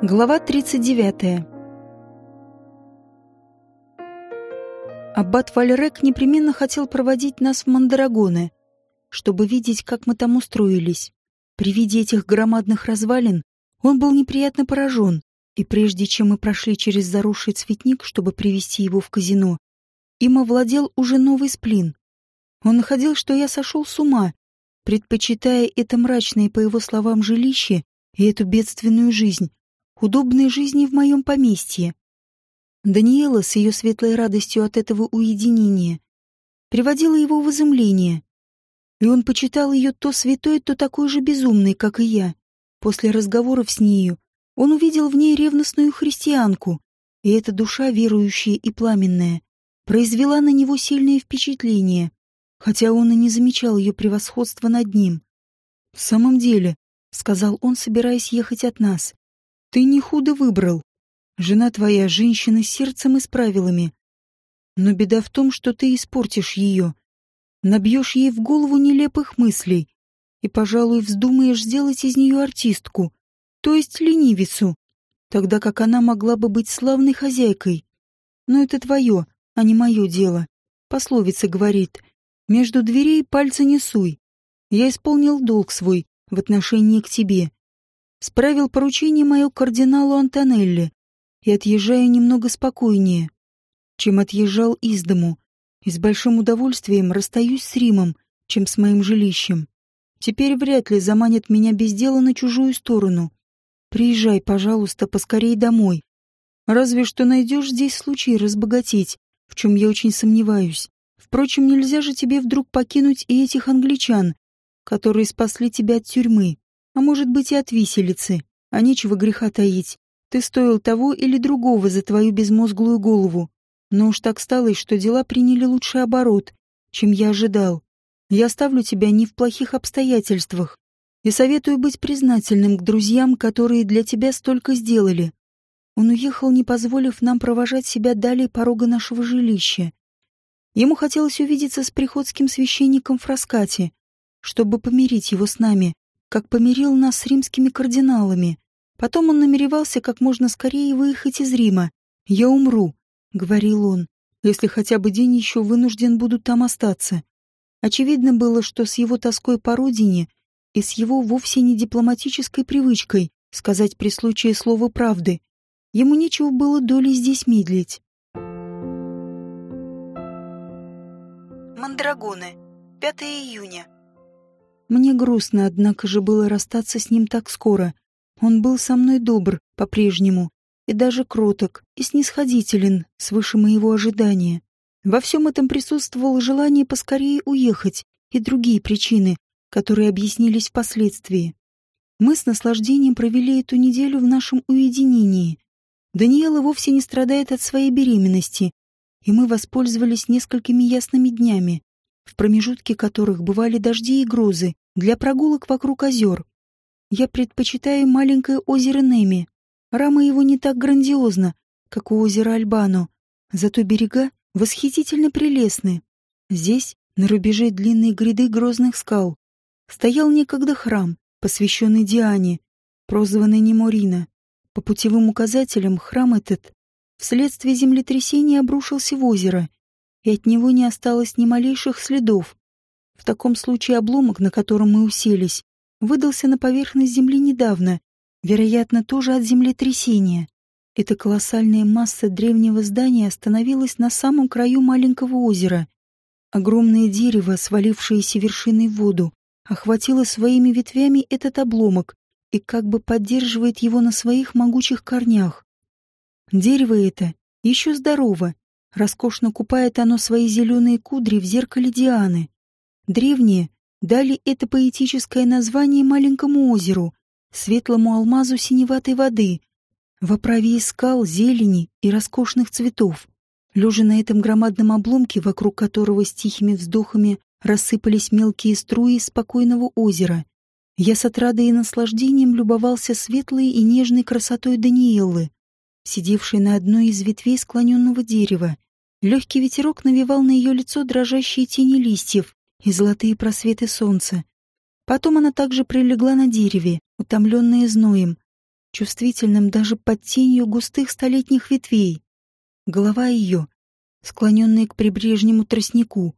Глава 39. Аббат Вальрек непременно хотел проводить нас в Мандрагоны, чтобы видеть, как мы там устроились. При виде этих громадных развалин он был неприятно поражен, и прежде чем мы прошли через заросший цветник, чтобы привести его в казино, им овладел уже новый сплин. Он находил, что я сошел с ума, предпочитая это мрачное, по его словам, жилище и эту бедственную жизнь, удобной жизни в моем поместье. Даниэла с ее светлой радостью от этого уединения приводила его в изумление, и он почитал ее то святой, то такой же безумной, как и я. После разговоров с нею он увидел в ней ревностную христианку, и эта душа, верующая и пламенная, произвела на него сильное впечатление, хотя он и не замечал ее превосходства над ним. «В самом деле», — сказал он, собираясь ехать от нас, — «ты не худо выбрал. Жена твоя женщина с сердцем и с правилами. Но беда в том, что ты испортишь ее, набьешь ей в голову нелепых мыслей и, пожалуй, вздумаешь сделать из нее артистку, то есть ленивицу, тогда как она могла бы быть славной хозяйкой. Но это твое, а не мое дело. Пословица говорит, между дверей пальца не суй. Я исполнил долг свой в отношении к тебе. Справил поручение мое кардиналу Антонелли, и отъезжаю немного спокойнее, чем отъезжал из дому, и с большим удовольствием расстаюсь с Римом, чем с моим жилищем. Теперь вряд ли заманят меня без дела на чужую сторону. Приезжай, пожалуйста, поскорей домой. Разве что найдешь здесь случай разбогатеть, в чем я очень сомневаюсь. Впрочем, нельзя же тебе вдруг покинуть и этих англичан, которые спасли тебя от тюрьмы, а может быть и от виселицы, а нечего греха таить. Ты стоил того или другого за твою безмозглую голову. Но уж так стало, что дела приняли лучший оборот, чем я ожидал. Я оставлю тебя не в плохих обстоятельствах и советую быть признательным к друзьям, которые для тебя столько сделали. Он уехал, не позволив нам провожать себя далее порога нашего жилища. Ему хотелось увидеться с приходским священником Фраскати, чтобы помирить его с нами, как помирил нас с римскими кардиналами. Потом он намеревался как можно скорее выехать из Рима. «Я умру», — говорил он, — «если хотя бы день еще вынужден буду там остаться». Очевидно было, что с его тоской по родине и с его вовсе не дипломатической привычкой сказать при случае слово правды, ему нечего было доли здесь медлить. Мандрагоны. 5 июня. Мне грустно, однако же, было расстаться с ним так скоро — он был со мной добр по-прежнему, и даже кроток, и снисходителен, свыше моего ожидания. Во всем этом присутствовало желание поскорее уехать и другие причины, которые объяснились впоследствии. Мы с наслаждением провели эту неделю в нашем уединении. Даниэла вовсе не страдает от своей беременности, и мы воспользовались несколькими ясными днями, в промежутке которых бывали дожди и грозы, для прогулок вокруг озер. Я предпочитаю маленькое озеро Неми. Рама его не так грандиозна, как у озера Альбано, зато берега восхитительно прелестны. Здесь, на рубеже длинной гряды грозных скал, стоял некогда храм, посвященный Диане, прозванный Неморина. По путевым указателям храм этот вследствие землетрясения обрушился в озеро, и от него не осталось ни малейших следов. В таком случае обломок, на котором мы уселись, выдался на поверхность Земли недавно, вероятно, тоже от землетрясения. Эта колоссальная масса древнего здания остановилась на самом краю маленького озера. Огромное дерево, свалившееся вершиной в воду, охватило своими ветвями этот обломок и как бы поддерживает его на своих могучих корнях. Дерево это еще здорово, роскошно купает оно свои зеленые кудри в зеркале Дианы. Древнее, дали это поэтическое название маленькому озеру, светлому алмазу синеватой воды, в оправе скал, зелени и роскошных цветов. Лежа на этом громадном обломке, вокруг которого с тихими вздохами рассыпались мелкие струи спокойного озера, я с отрадой и наслаждением любовался светлой и нежной красотой Даниэлы, сидевшей на одной из ветвей склоненного дерева. Легкий ветерок навевал на ее лицо дрожащие тени листьев, и золотые просветы солнца. Потом она также прилегла на дереве, утомленная зноем, чувствительным даже под тенью густых столетних ветвей. Голова ее, склоненная к прибрежнему тростнику,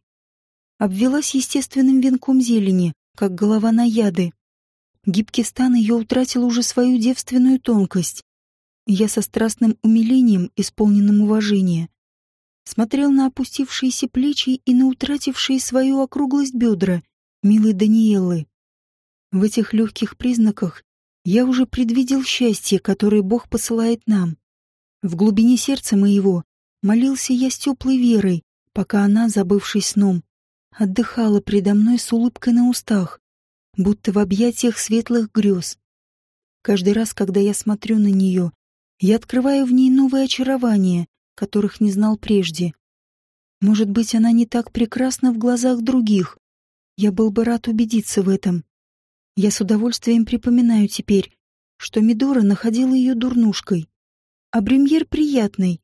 обвелась естественным венком зелени, как голова наяды. Гибкий стан ее утратил уже свою девственную тонкость. Я со страстным умилением, исполненным уважения, смотрел на опустившиеся плечи и на утратившие свою округлость бедра милой Даниэлы. В этих легких признаках я уже предвидел счастье, которое Бог посылает нам. В глубине сердца моего молился я с теплой верой, пока она, забывшись сном, отдыхала предо мной с улыбкой на устах, будто в объятиях светлых грез. Каждый раз, когда я смотрю на нее, я открываю в ней новые очарования, которых не знал прежде. Может быть, она не так прекрасна в глазах других. Я был бы рад убедиться в этом. Я с удовольствием припоминаю теперь, что Мидора находила ее дурнушкой, а Бремьер приятной,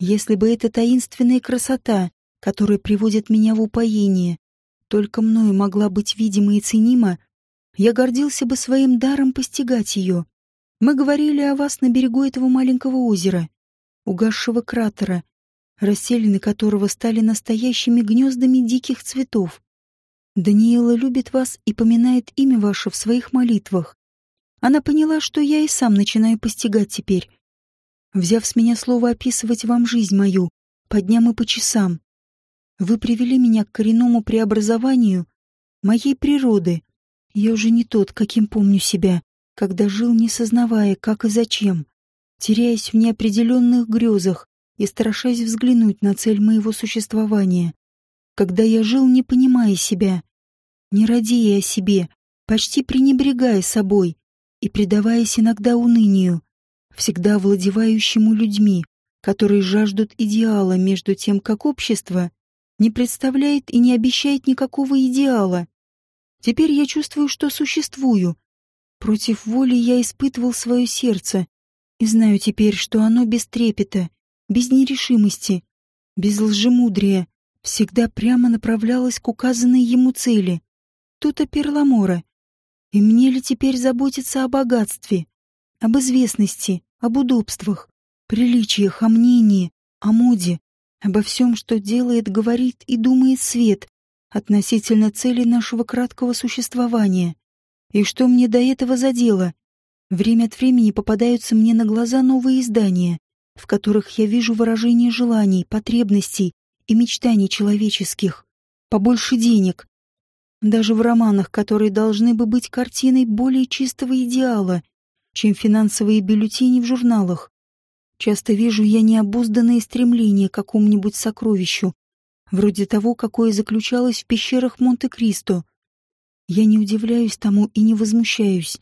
если бы эта таинственная красота, которая приводит меня в упоение, только мною могла быть видима и ценима, я гордился бы своим даром постигать ее. Мы говорили о вас на берегу этого маленького озера угасшего кратера, расселены которого стали настоящими гнездами диких цветов. Даниэла любит вас и поминает имя ваше в своих молитвах. Она поняла, что я и сам начинаю постигать теперь, взяв с меня слово описывать вам жизнь мою по дням и по часам. Вы привели меня к коренному преобразованию моей природы. Я уже не тот, каким помню себя, когда жил, не сознавая, как и зачем теряясь в неопределенных грезах и страшась взглянуть на цель моего существования. Когда я жил, не понимая себя, не радея о себе, почти пренебрегая собой и предаваясь иногда унынию, всегда владевающему людьми, которые жаждут идеала между тем, как общество не представляет и не обещает никакого идеала. Теперь я чувствую, что существую. Против воли я испытывал свое сердце, и знаю теперь, что оно без трепета, без нерешимости, без лжемудрия, всегда прямо направлялось к указанной ему цели. Тут-то перламора. И мне ли теперь заботиться о богатстве, об известности, об удобствах, приличиях, о мнении, о моде, обо всем, что делает, говорит и думает свет относительно цели нашего краткого существования. И что мне до этого за дело? Время от времени попадаются мне на глаза новые издания, в которых я вижу выражение желаний, потребностей и мечтаний человеческих. Побольше денег. Даже в романах, которые должны бы быть картиной более чистого идеала, чем финансовые бюллетени в журналах. Часто вижу я необузданное стремление к какому-нибудь сокровищу, вроде того, какое заключалось в пещерах Монте-Кристо. Я не удивляюсь тому и не возмущаюсь.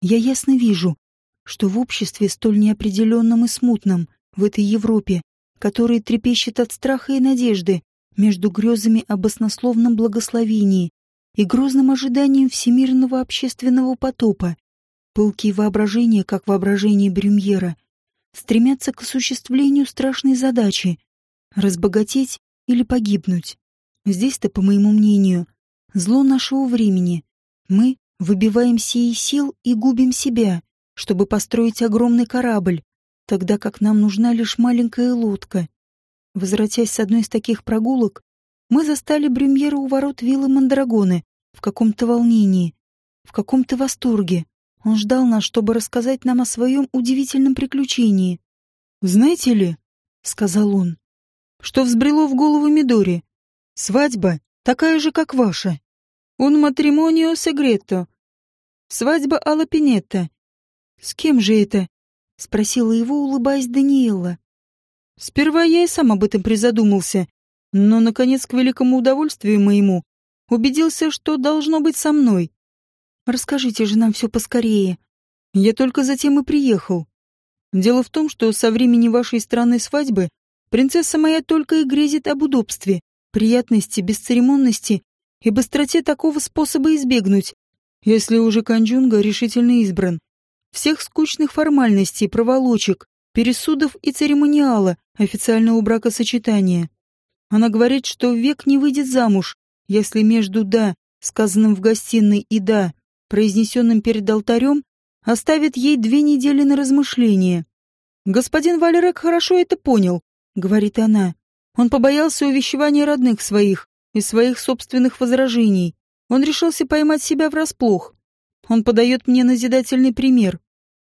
Я ясно вижу, что в обществе столь неопределенном и смутном, в этой Европе, которая трепещет от страха и надежды, между грезами об оснословном благословении и грозным ожиданием всемирного общественного потопа, пылкие воображения, как воображение Брюмьера, стремятся к осуществлению страшной задачи — разбогатеть или погибнуть. Здесь-то, по моему мнению, зло нашего времени. Мы, Выбиваемся из сил и губим себя, чтобы построить огромный корабль, тогда как нам нужна лишь маленькая лодка. Возвратясь с одной из таких прогулок, мы застали Брюмьера у ворот виллы Мандрагоны в каком-то волнении, в каком-то восторге. Он ждал нас, чтобы рассказать нам о своем удивительном приключении. «Знаете ли», — сказал он, — «что взбрело в голову Мидори? Свадьба такая же, как ваша. «Un matrimonio segreto». «Свадьба Алла Пинетта». «С кем же это?» — спросила его, улыбаясь Даниэла. «Сперва я и сам об этом призадумался, но, наконец, к великому удовольствию моему, убедился, что должно быть со мной. Расскажите же нам все поскорее. Я только затем и приехал. Дело в том, что со времени вашей странной свадьбы принцесса моя только и грезит об удобстве, приятности, бесцеремонности и быстроте такого способа избегнуть, если уже Канджунга решительно избран. Всех скучных формальностей, проволочек, пересудов и церемониала официального бракосочетания. Она говорит, что век не выйдет замуж, если между «да», сказанным в гостиной, и «да», произнесенным перед алтарем, оставит ей две недели на размышление. «Господин Валерек хорошо это понял», — говорит она. «Он побоялся увещевания родных своих и своих собственных возражений. Он решился поймать себя врасплох. Он подает мне назидательный пример.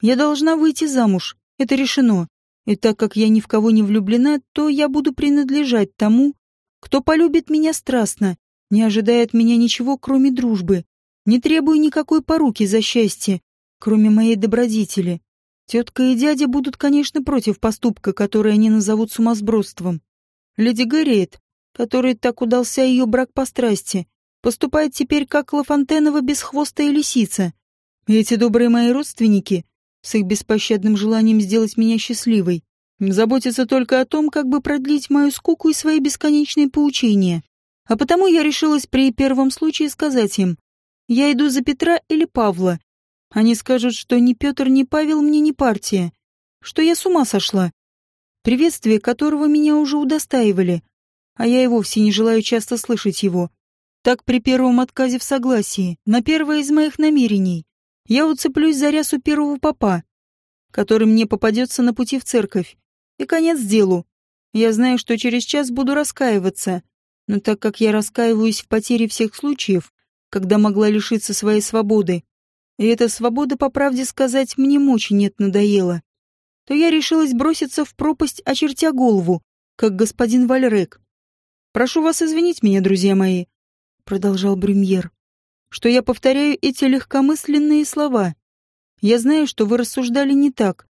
Я должна выйти замуж, это решено. И так как я ни в кого не влюблена, то я буду принадлежать тому, кто полюбит меня страстно, не ожидая от меня ничего, кроме дружбы, не требуя никакой поруки за счастье, кроме моей добродетели. Тетка и дядя будут, конечно, против поступка, который они назовут сумасбродством. Леди Гэриет, которой так удался ее брак по страсти, поступает теперь как Лафонтенова бесхвостая лисица. И эти добрые мои родственники, с их беспощадным желанием сделать меня счастливой, заботятся только о том, как бы продлить мою скуку и свои бесконечные поучения. А потому я решилась при первом случае сказать им, я иду за Петра или Павла. Они скажут, что ни Петр, ни Павел мне не партия, что я с ума сошла. Приветствие которого меня уже удостаивали, а я и вовсе не желаю часто слышать его. Так при первом отказе в согласии, на первое из моих намерений, я уцеплюсь за рясу первого папа, который мне попадется на пути в церковь. И конец делу. Я знаю, что через час буду раскаиваться, но так как я раскаиваюсь в потере всех случаев, когда могла лишиться своей свободы, и эта свобода, по правде сказать, мне мочи нет надоела, то я решилась броситься в пропасть, очертя голову, как господин Вальрек. «Прошу вас извинить меня, друзья мои», продолжал Брюмьер, что я повторяю эти легкомысленные слова. Я знаю, что вы рассуждали не так,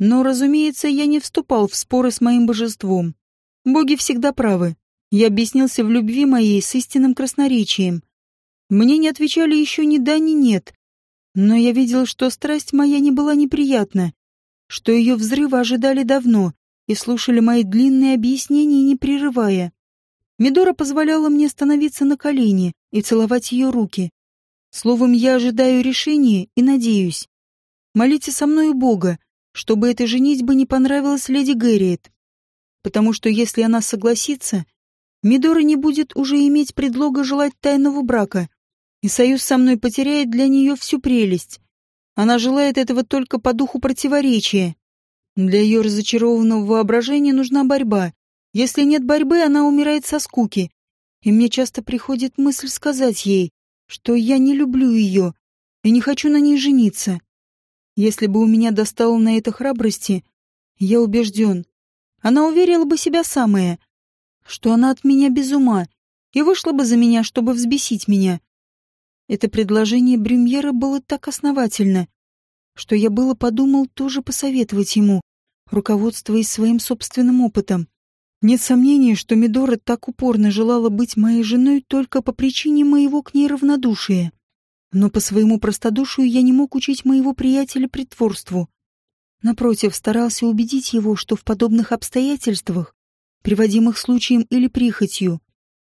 но, разумеется, я не вступал в споры с моим божеством. Боги всегда правы. Я объяснился в любви моей с истинным красноречием. Мне не отвечали еще ни да, ни нет. Но я видел, что страсть моя не была неприятна, что ее взрывы ожидали давно и слушали мои длинные объяснения, не прерывая. Медора позволяла мне становиться на колени и целовать ее руки. Словом, я ожидаю решения и надеюсь. Молите со мною Бога, чтобы эта женитьба не понравилась леди Гэриет. Потому что если она согласится, Мидора не будет уже иметь предлога желать тайного брака, и союз со мной потеряет для нее всю прелесть. Она желает этого только по духу противоречия. Для ее разочарованного воображения нужна борьба, если нет борьбы, она умирает со скуки. И мне часто приходит мысль сказать ей, что я не люблю ее и не хочу на ней жениться. Если бы у меня достало на это храбрости, я убежден, она уверила бы себя самая, что она от меня без ума и вышла бы за меня, чтобы взбесить меня. Это предложение Брюмьера было так основательно, что я было подумал тоже посоветовать ему, руководствуясь своим собственным опытом. Нет сомнения, что Мидора так упорно желала быть моей женой только по причине моего к ней равнодушия. Но по своему простодушию я не мог учить моего приятеля притворству. Напротив, старался убедить его, что в подобных обстоятельствах, приводимых случаем или прихотью,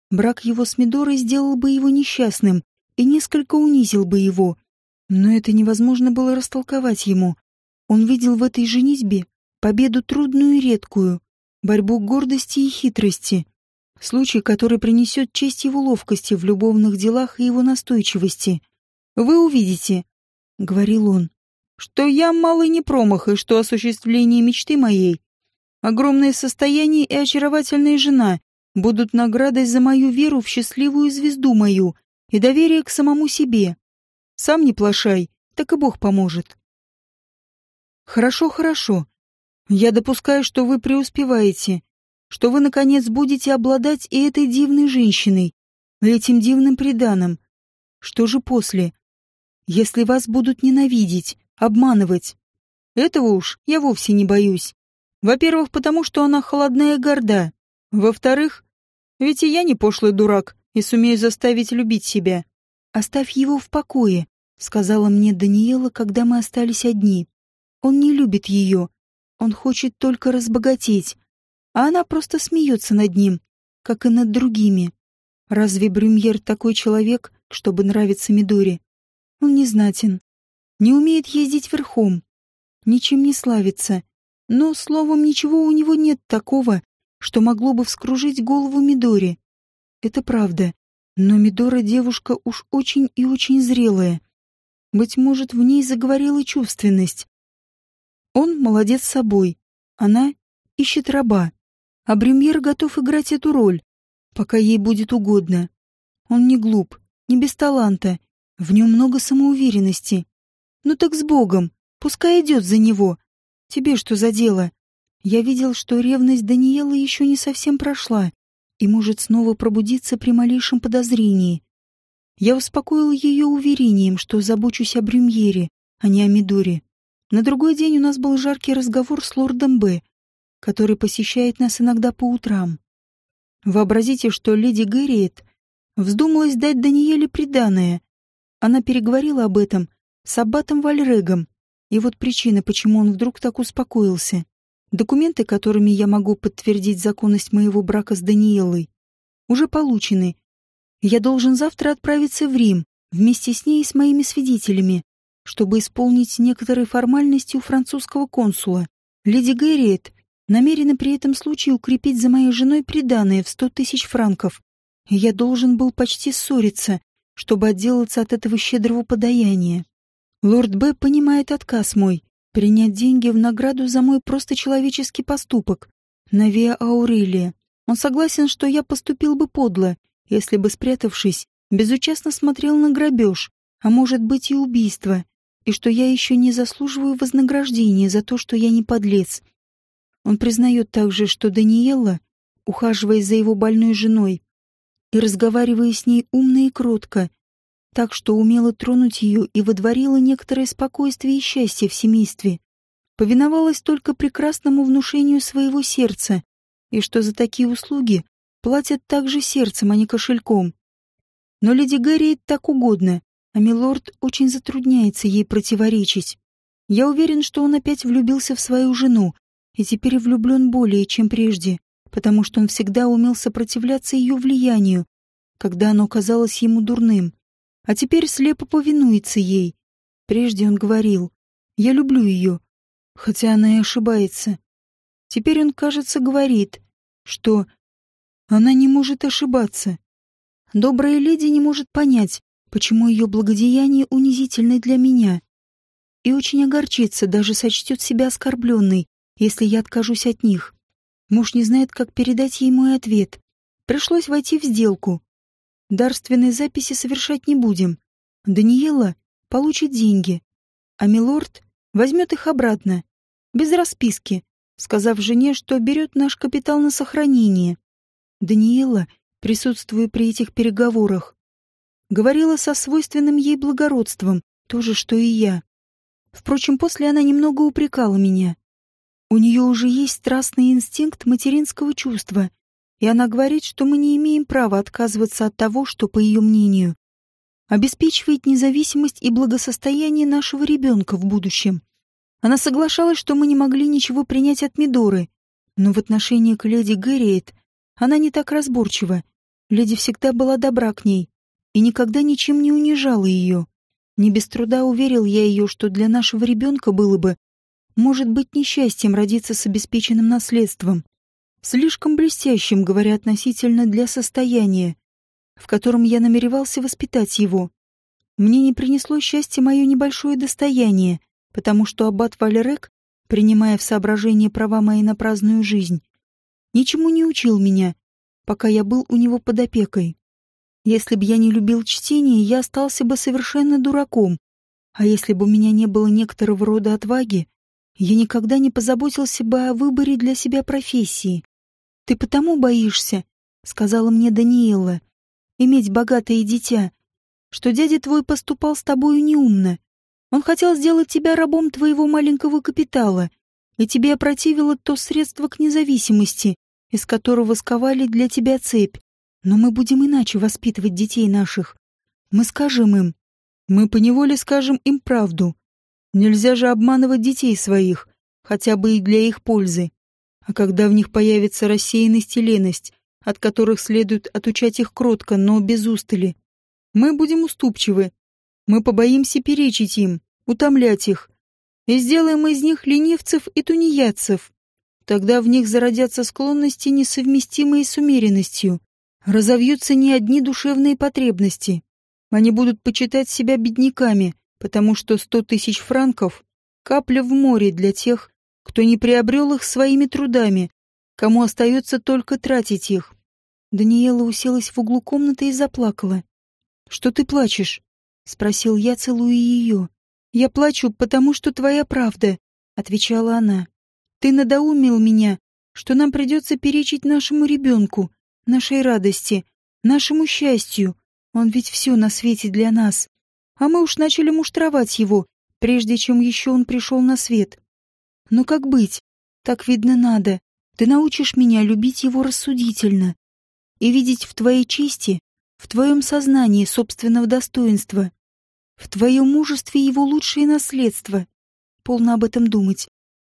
брак его с Мидорой сделал бы его несчастным и несколько унизил бы его. Но это невозможно было растолковать ему. Он видел в этой женитьбе победу трудную и редкую, борьбу гордости и хитрости, случай, который принесет честь его ловкости в любовных делах и его настойчивости. «Вы увидите», — говорил он, — «что я малый не промах, и что осуществление мечты моей, огромное состояние и очаровательная жена будут наградой за мою веру в счастливую звезду мою и доверие к самому себе. Сам не плашай, так и Бог поможет». «Хорошо, хорошо», я допускаю, что вы преуспеваете, что вы, наконец, будете обладать и этой дивной женщиной, этим дивным преданным. Что же после? Если вас будут ненавидеть, обманывать? Этого уж я вовсе не боюсь. Во-первых, потому что она холодная и горда. Во-вторых, ведь и я не пошлый дурак и сумею заставить любить себя. «Оставь его в покое», — сказала мне Даниэла, когда мы остались одни. «Он не любит ее, он хочет только разбогатеть, а она просто смеется над ним, как и над другими. Разве Брюмьер такой человек, чтобы нравиться Мидоре? Он не знатен, не умеет ездить верхом, ничем не славится, но, словом, ничего у него нет такого, что могло бы вскружить голову Мидоре. Это правда, но Мидора девушка уж очень и очень зрелая. Быть может, в ней заговорила чувственность. Он молодец собой, она ищет раба, а Бремьер готов играть эту роль, пока ей будет угодно. Он не глуп, не без таланта, в нем много самоуверенности. Ну так с Богом, пускай идет за него. Тебе что за дело? Я видел, что ревность Даниэлы еще не совсем прошла и может снова пробудиться при малейшем подозрении. Я успокоил ее уверением, что забочусь о Брюмьере, а не о Мидоре. На другой день у нас был жаркий разговор с лордом Б, который посещает нас иногда по утрам. Вообразите, что леди Гэриет вздумалась дать Даниэле приданое. Она переговорила об этом с аббатом Вальрегом, и вот причина, почему он вдруг так успокоился. Документы, которыми я могу подтвердить законность моего брака с Даниэлой, уже получены. Я должен завтра отправиться в Рим вместе с ней и с моими свидетелями, чтобы исполнить некоторые формальности у французского консула. Леди Гэриет намерена при этом случае укрепить за моей женой приданое в сто тысяч франков. Я должен был почти ссориться, чтобы отделаться от этого щедрого подаяния. Лорд Б понимает отказ мой принять деньги в награду за мой просто человеческий поступок на Виа Аурелия. Он согласен, что я поступил бы подло, если бы, спрятавшись, безучастно смотрел на грабеж, а может быть и убийство, и что я еще не заслуживаю вознаграждения за то, что я не подлец. Он признает также, что Даниэла, ухаживая за его больной женой и разговаривая с ней умно и кротко, так что умела тронуть ее и водворила некоторое спокойствие и счастье в семействе. Повиновалась только прекрасному внушению своего сердца, и что за такие услуги платят также сердцем, а не кошельком. Но леди Гарриет так угодно, а милорд очень затрудняется ей противоречить. Я уверен, что он опять влюбился в свою жену, и теперь влюблен более, чем прежде, потому что он всегда умел сопротивляться ее влиянию, когда оно казалось ему дурным а теперь слепо повинуется ей. Прежде он говорил, я люблю ее, хотя она и ошибается. Теперь он, кажется, говорит, что она не может ошибаться. Добрая леди не может понять, почему ее благодеяние унизительны для меня. И очень огорчится, даже сочтет себя оскорбленной, если я откажусь от них. Муж не знает, как передать ей мой ответ. Пришлось войти в сделку. Дарственной записи совершать не будем. Даниэла получит деньги, а милорд возьмет их обратно, без расписки, сказав жене, что берет наш капитал на сохранение. Даниэла, присутствуя при этих переговорах, говорила со свойственным ей благородством, то же, что и я. Впрочем, после она немного упрекала меня. У нее уже есть страстный инстинкт материнского чувства, и она говорит, что мы не имеем права отказываться от того, что, по ее мнению, обеспечивает независимость и благосостояние нашего ребенка в будущем. Она соглашалась, что мы не могли ничего принять от Мидоры, но в отношении к леди Гэриет она не так разборчива. Леди всегда была добра к ней и никогда ничем не унижала ее. Не без труда уверил я ее, что для нашего ребенка было бы, может быть, несчастьем родиться с обеспеченным наследством слишком блестящим, говоря относительно для состояния, в котором я намеревался воспитать его. Мне не принесло счастья мое небольшое достояние, потому что аббат Валерек, принимая в соображение права мои на праздную жизнь, ничему не учил меня, пока я был у него под опекой. Если бы я не любил чтение, я остался бы совершенно дураком, а если бы у меня не было некоторого рода отваги, я никогда не позаботился бы о выборе для себя профессии. «Ты потому боишься», — сказала мне Даниэла, — «иметь богатое дитя, что дядя твой поступал с тобою неумно. Он хотел сделать тебя рабом твоего маленького капитала, и тебе опротивило то средство к независимости, из которого сковали для тебя цепь. Но мы будем иначе воспитывать детей наших. Мы скажем им, мы поневоле скажем им правду. Нельзя же обманывать детей своих, хотя бы и для их пользы. А когда в них появится рассеянность и леность, от которых следует отучать их кротко, но без устали, мы будем уступчивы. Мы побоимся перечить им, утомлять их, и сделаем из них ленивцев и тунеядцев. Тогда в них зародятся склонности, несовместимые с умеренностью. Разовьются не одни душевные потребности. Они будут почитать себя бедняками, потому что сто тысяч франков — капля в море для тех, кто не приобрел их своими трудами, кому остается только тратить их. Даниэла уселась в углу комнаты и заплакала. «Что ты плачешь?» — спросил я, целуя ее. «Я плачу, потому что твоя правда», — отвечала она. «Ты надоумил меня, что нам придется перечить нашему ребенку, нашей радости, нашему счастью. Он ведь все на свете для нас. А мы уж начали муштровать его, прежде чем еще он пришел на свет. Но как быть? Так, видно, надо. Ты научишь меня любить его рассудительно и видеть в твоей чести, в твоем сознании собственного достоинства, в твоем мужестве его лучшее наследство. Полно об этом думать.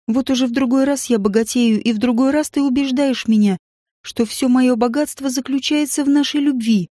Вот уже в другой раз я богатею, и в другой раз ты убеждаешь меня, что все мое богатство заключается в нашей любви.